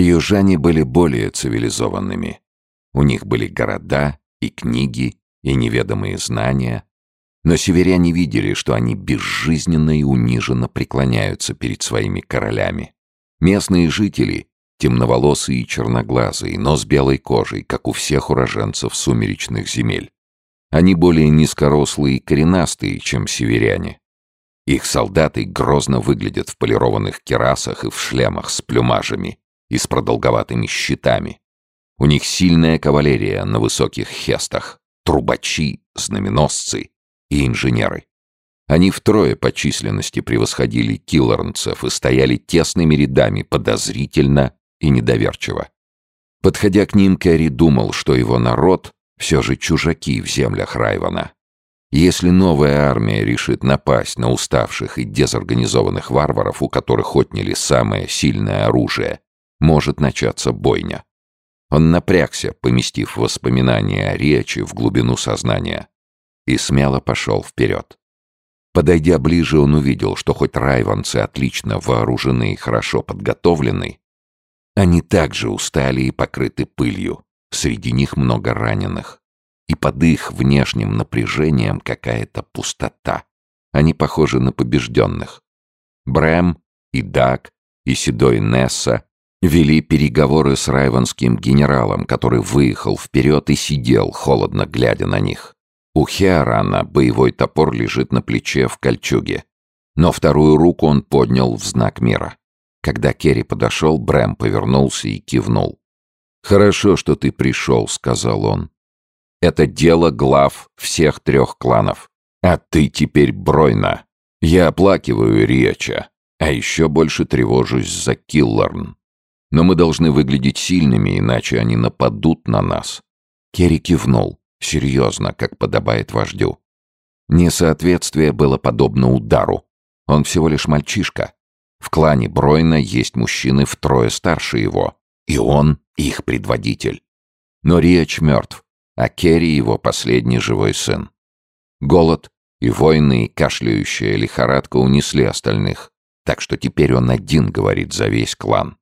Южане были более цивилизованными. У них были города и книги, и неведомые знания. Но северяне видели, что они безжизненно и униженно преклоняются перед своими королями. Местные жители, темноволосые и черноглазые, но с белой кожей, как у всех уроженцев сумеречных земель. Они более низкорослые и коренастые, чем северяне. Их солдаты грозно выглядят в полированных керасах и в шлемах с плюмажами и с продолговатыми щитами. У них сильная кавалерия на высоких хестах, трубачи, знаменосцы и инженеры. Они втрое по численности превосходили киллорнцев и стояли тесными рядами подозрительно и недоверчиво. Подходя к ним, Кэрри думал, что его народ все же чужаки в землях Райвана. Если новая армия решит напасть на уставших и дезорганизованных варваров, у которых отняли самое сильное оружие, может начаться бойня. Он напрягся, поместив воспоминания о речи в глубину сознания, и смело пошел вперед. Подойдя ближе, он увидел, что хоть райванцы отлично вооружены и хорошо подготовлены, они также устали и покрыты пылью, среди них много раненых. И под их внешним напряжением какая-то пустота. Они похожи на побежденных. Брэм и Даг и седой Несса вели переговоры с райванским генералом, который выехал вперед и сидел, холодно глядя на них. У Хеорана боевой топор лежит на плече в кольчуге, но вторую руку он поднял в знак мира. Когда Керри подошел, Брэм повернулся и кивнул. «Хорошо, что ты пришел», — сказал он. «Это дело глав всех трех кланов. А ты теперь Бройна. Я оплакиваю Риача, а еще больше тревожусь за Киллорн. Но мы должны выглядеть сильными, иначе они нападут на нас». Керри кивнул, серьезно, как подобает вождю. Несоответствие было подобно удару. Он всего лишь мальчишка. В клане Бройна есть мужчины втрое старше его, и он их предводитель. Но Риач мертв, а Керри его последний живой сын. Голод и войны и кашляющая лихорадка унесли остальных, так что теперь он один говорит за весь клан.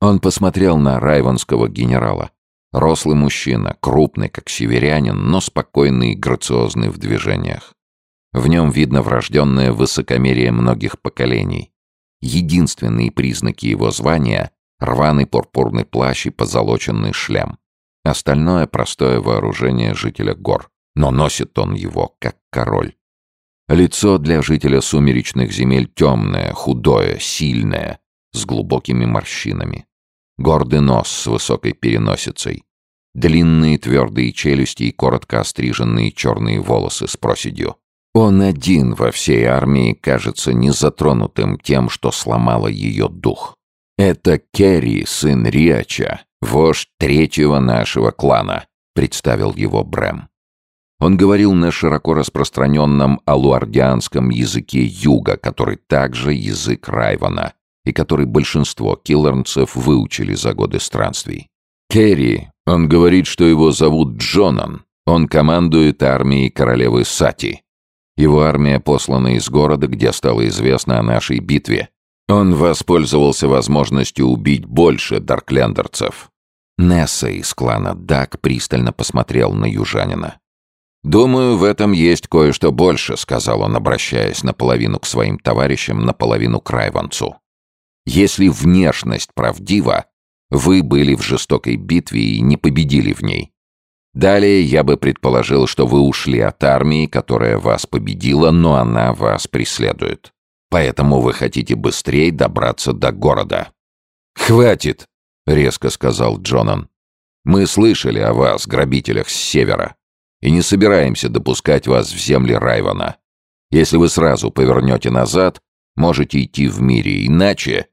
Он посмотрел на райванского генерала. Рослый мужчина, крупный, как северянин, но спокойный и грациозный в движениях. В нем видно врожденное высокомерие многих поколений. Единственные признаки его звания — рваный пурпурный плащ и позолоченный шлем. Остальное — простое вооружение жителя гор. Но носит он его, как король. Лицо для жителя сумеречных земель темное, худое, сильное, с глубокими морщинами. Гордый нос с высокой переносицей. Длинные твердые челюсти и коротко остриженные черные волосы с проседью. Он один во всей армии кажется незатронутым тем, что сломало ее дух. Это Керри, сын Риача, вождь третьего нашего клана, представил его Брэм. Он говорил на широко распространенном алуардианском языке юга, который также язык Райвана, и который большинство киллернцев выучили за годы странствий. Керри, он говорит, что его зовут Джонан. Он командует армией королевы Сати. Его армия послана из города, где стало известно о нашей битве. Он воспользовался возможностью убить больше дарклендерцев. Несса из клана Дак пристально посмотрел на южанина. «Думаю, в этом есть кое-что больше», — сказал он, обращаясь наполовину к своим товарищам, наполовину к Райванцу. Если внешность правдива, вы были в жестокой битве и не победили в ней. Далее я бы предположил, что вы ушли от армии, которая вас победила, но она вас преследует. Поэтому вы хотите быстрее добраться до города. «Хватит!» — резко сказал Джонан. «Мы слышали о вас, грабителях с севера, и не собираемся допускать вас в земли Райвана. Если вы сразу повернете назад, можете идти в мире, иначе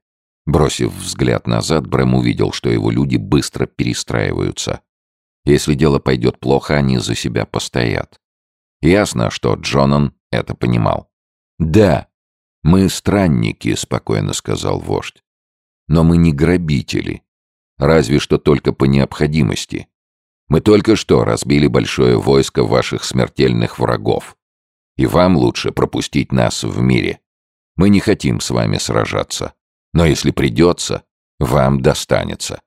Бросив взгляд назад, Брэм увидел, что его люди быстро перестраиваются. Если дело пойдет плохо, они за себя постоят. Ясно, что Джонан это понимал. «Да, мы странники», — спокойно сказал вождь. «Но мы не грабители. Разве что только по необходимости. Мы только что разбили большое войско ваших смертельных врагов. И вам лучше пропустить нас в мире. Мы не хотим с вами сражаться. Но если придется, вам достанется.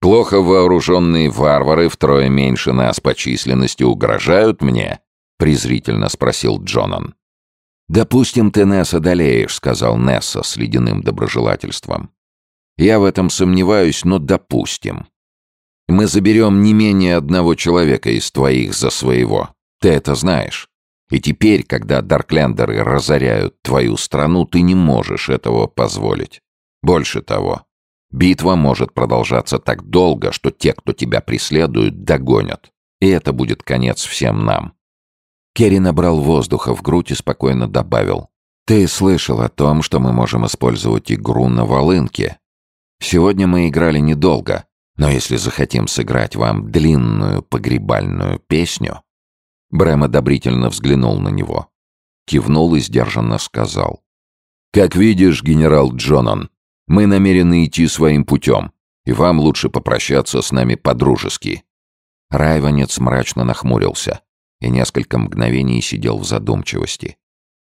Плохо вооруженные варвары втрое меньше нас по численности угрожают мне?» — презрительно спросил Джонан. «Допустим, ты Несса одолеешь», — сказал Несса с ледяным доброжелательством. «Я в этом сомневаюсь, но допустим. Мы заберем не менее одного человека из твоих за своего. Ты это знаешь. И теперь, когда Дарклендеры разоряют твою страну, ты не можешь этого позволить. Больше того, битва может продолжаться так долго, что те, кто тебя преследует, догонят. И это будет конец всем нам. Керри набрал воздуха в грудь и спокойно добавил. «Ты слышал о том, что мы можем использовать игру на волынке. Сегодня мы играли недолго, но если захотим сыграть вам длинную погребальную песню...» Брэм одобрительно взглянул на него. Кивнул и сдержанно сказал. «Как видишь, генерал Джонан, мы намерены идти своим путем, и вам лучше попрощаться с нами по-дружески». Райванец мрачно нахмурился и несколько мгновений сидел в задумчивости.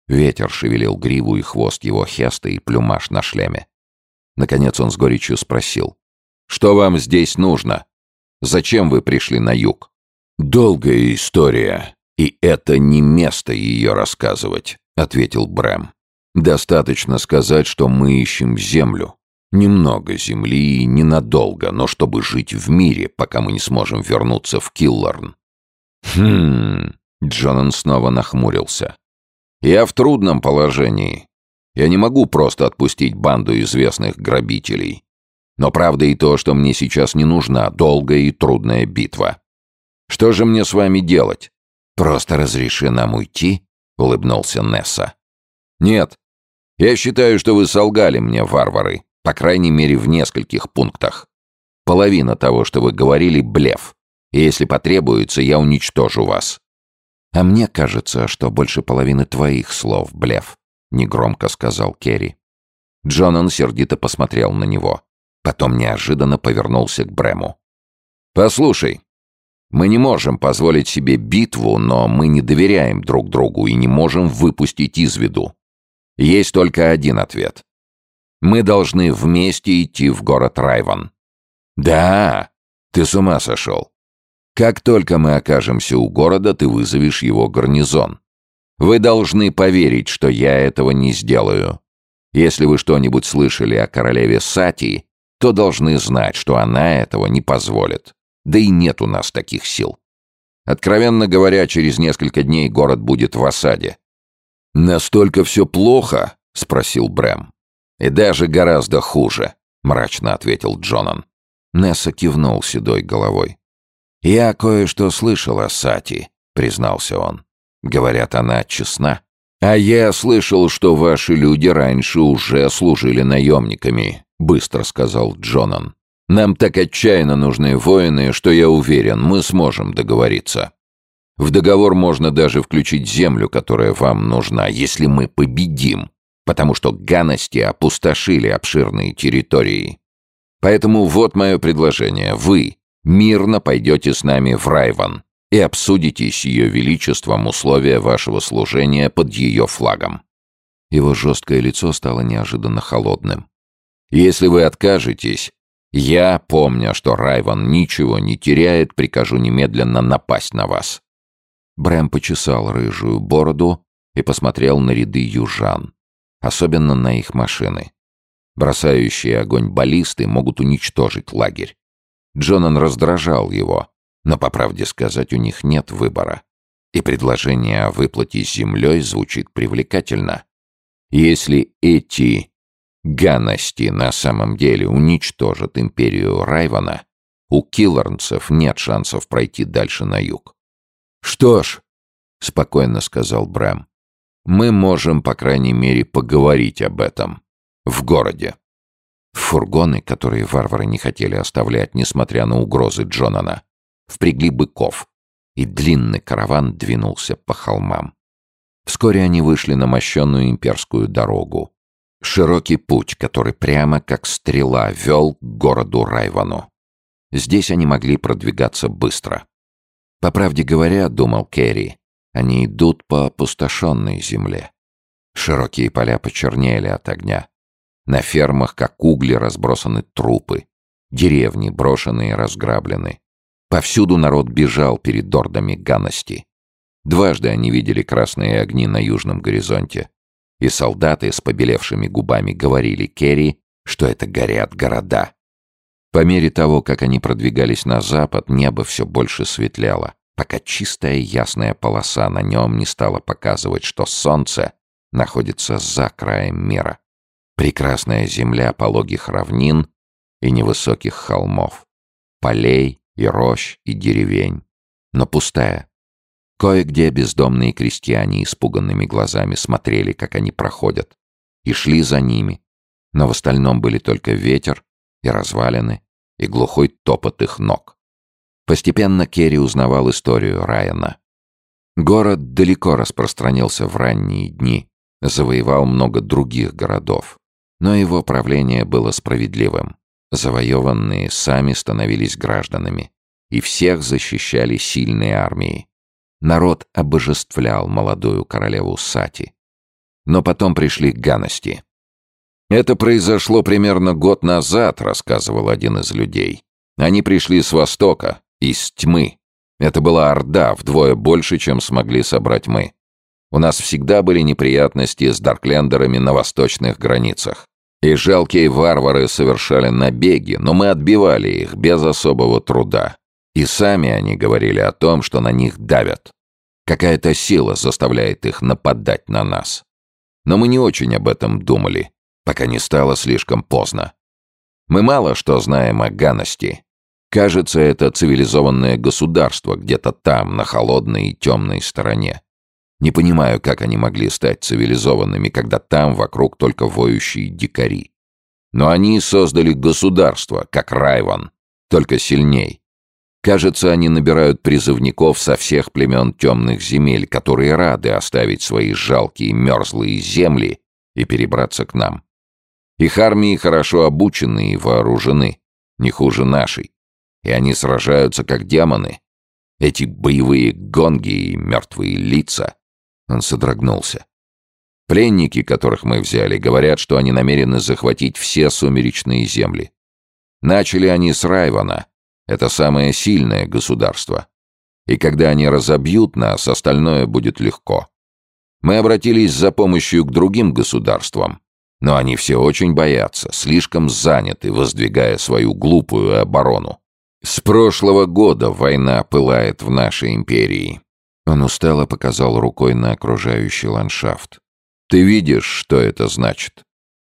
Ветер шевелил гриву и хвост его хеста и плюмаж на шлеме. Наконец он с горечью спросил. «Что вам здесь нужно? Зачем вы пришли на юг?» «Долгая история, и это не место ее рассказывать», — ответил Брэм. «Достаточно сказать, что мы ищем землю. Немного земли и ненадолго, но чтобы жить в мире, пока мы не сможем вернуться в Киллорн. «Хм...» — Джонан снова нахмурился. «Я в трудном положении. Я не могу просто отпустить банду известных грабителей. Но правда и то, что мне сейчас не нужна долгая и трудная битва. Что же мне с вами делать? Просто разреши нам уйти?» — улыбнулся Несса. «Нет. Я считаю, что вы солгали мне, варвары, по крайней мере, в нескольких пунктах. Половина того, что вы говорили, — блеф и если потребуется, я уничтожу вас». «А мне кажется, что больше половины твоих слов, блеф», — негромко сказал Керри. Джонан сердито посмотрел на него. Потом неожиданно повернулся к Брему. «Послушай, мы не можем позволить себе битву, но мы не доверяем друг другу и не можем выпустить из виду. Есть только один ответ. Мы должны вместе идти в город Райван». «Да, ты с ума сошел. Как только мы окажемся у города, ты вызовешь его гарнизон. Вы должны поверить, что я этого не сделаю. Если вы что-нибудь слышали о королеве Сати, то должны знать, что она этого не позволит. Да и нет у нас таких сил. Откровенно говоря, через несколько дней город будет в осаде. «Настолько все плохо?» — спросил Брэм. «И даже гораздо хуже», — мрачно ответил Джонан. Несса кивнул седой головой. «Я кое-что слышал о Сати», — признался он. «Говорят, она честна. А я слышал, что ваши люди раньше уже служили наемниками», — быстро сказал Джонан. «Нам так отчаянно нужны воины, что я уверен, мы сможем договориться. В договор можно даже включить землю, которая вам нужна, если мы победим, потому что ганости опустошили обширные территории. Поэтому вот мое предложение. Вы мирно пойдете с нами в Райван и обсудите с ее величеством условия вашего служения под ее флагом». Его жесткое лицо стало неожиданно холодным. «Если вы откажетесь, я, помня, что Райван ничего не теряет, прикажу немедленно напасть на вас». Брэм почесал рыжую бороду и посмотрел на ряды южан, особенно на их машины. Бросающие огонь баллисты могут уничтожить лагерь. Джонан раздражал его, но, по правде сказать, у них нет выбора. И предложение о выплате землей звучит привлекательно. Если эти ганности на самом деле уничтожат империю Райвана, у киллорнцев нет шансов пройти дальше на юг. «Что ж», — спокойно сказал Брэм, — «мы можем, по крайней мере, поговорить об этом в городе». Фургоны, которые варвары не хотели оставлять, несмотря на угрозы Джонана, впрягли быков, и длинный караван двинулся по холмам. Вскоре они вышли на мощенную имперскую дорогу. Широкий путь, который прямо как стрела вел к городу Райвану. Здесь они могли продвигаться быстро. По правде говоря, думал Керри, они идут по опустошенной земле. Широкие поля почернели от огня. На фермах, как угли, разбросаны трупы. Деревни брошены и разграблены. Повсюду народ бежал перед дордами Ганности. Дважды они видели красные огни на южном горизонте. И солдаты с побелевшими губами говорили Керри, что это горят города. По мере того, как они продвигались на запад, небо все больше светлело, пока чистая ясная полоса на нем не стала показывать, что солнце находится за краем мира. Прекрасная земля пологих равнин и невысоких холмов, полей и рощ и деревень, но пустая. Кое-где бездомные крестьяне испуганными глазами смотрели, как они проходят, и шли за ними, но в остальном были только ветер и развалины, и глухой топот их ног. Постепенно Керри узнавал историю Райана. Город далеко распространился в ранние дни, завоевал много других городов. Но его правление было справедливым. Завоеванные сами становились гражданами, и всех защищали сильные армии. Народ обожествлял молодую королеву Сати. Но потом пришли ганости. «Это произошло примерно год назад», — рассказывал один из людей. «Они пришли с востока, из тьмы. Это была орда, вдвое больше, чем смогли собрать мы. У нас всегда были неприятности с дарклендерами на восточных границах. И жалкие варвары совершали набеги, но мы отбивали их без особого труда. И сами они говорили о том, что на них давят. Какая-то сила заставляет их нападать на нас. Но мы не очень об этом думали пока не стало слишком поздно. Мы мало что знаем о Ганности. Кажется, это цивилизованное государство где-то там, на холодной и темной стороне. Не понимаю, как они могли стать цивилизованными, когда там вокруг только воющие дикари. Но они создали государство, как Райван, только сильней. Кажется, они набирают призывников со всех племен темных земель, которые рады оставить свои жалкие мерзлые земли и перебраться к нам. Их армии хорошо обучены и вооружены, не хуже нашей. И они сражаются как демоны. Эти боевые гонги и мертвые лица. Он содрогнулся. Пленники, которых мы взяли, говорят, что они намерены захватить все сумеречные земли. Начали они с Райвана. Это самое сильное государство. И когда они разобьют нас, остальное будет легко. Мы обратились за помощью к другим государствам, но они все очень боятся, слишком заняты, воздвигая свою глупую оборону. С прошлого года война пылает в нашей империи. Он устало показал рукой на окружающий ландшафт. Ты видишь, что это значит?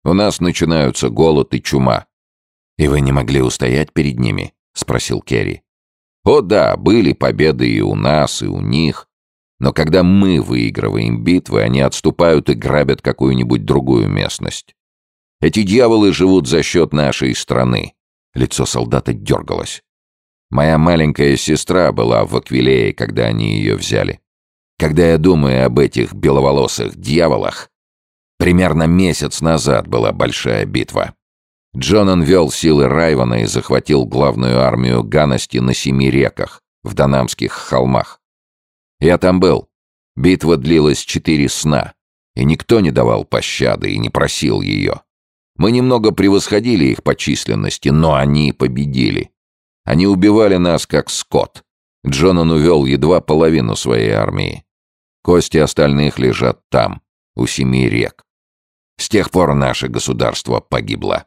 У нас начинаются голод и чума. И вы не могли устоять перед ними? Спросил Керри. О да, были победы и у нас, и у них. Но когда мы выигрываем битвы, они отступают и грабят какую-нибудь другую местность. Эти дьяволы живут за счет нашей страны. Лицо солдата дергалось. Моя маленькая сестра была в Аквилее, когда они ее взяли. Когда я думаю об этих беловолосых дьяволах, примерно месяц назад была большая битва. Джонан вел силы Райвана и захватил главную армию Ганности на семи реках, в Данамских холмах. Я там был. Битва длилась четыре сна, и никто не давал пощады и не просил ее. Мы немного превосходили их по численности, но они победили. Они убивали нас, как скот. Джонан увел едва половину своей армии. Кости остальных лежат там, у семи рек. С тех пор наше государство погибло.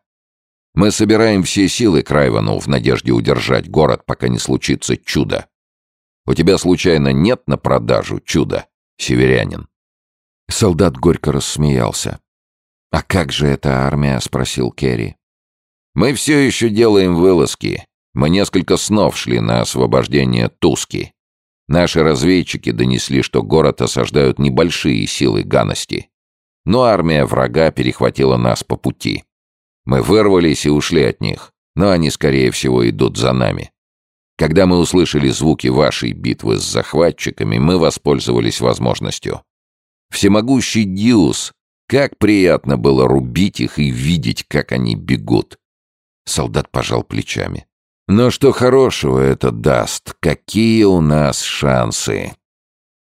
Мы собираем все силы к Райвану в надежде удержать город, пока не случится чудо. У тебя случайно нет на продажу чуда, северянин?» Солдат горько рассмеялся. «А как же эта армия?» — спросил Керри. «Мы все еще делаем вылазки. Мы несколько снов шли на освобождение Туски. Наши разведчики донесли, что город осаждают небольшие силы Ганости. Но армия врага перехватила нас по пути. Мы вырвались и ушли от них, но они, скорее всего, идут за нами. Когда мы услышали звуки вашей битвы с захватчиками, мы воспользовались возможностью. Всемогущий Диус, как приятно было рубить их и видеть, как они бегут. Солдат пожал плечами. Но что хорошего это даст? Какие у нас шансы?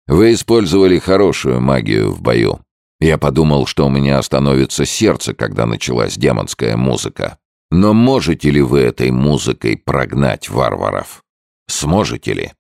Вы использовали хорошую магию в бою. Я подумал, что у меня остановится сердце, когда началась демонская музыка. Но можете ли вы этой музыкой прогнать варваров? Сможете ли?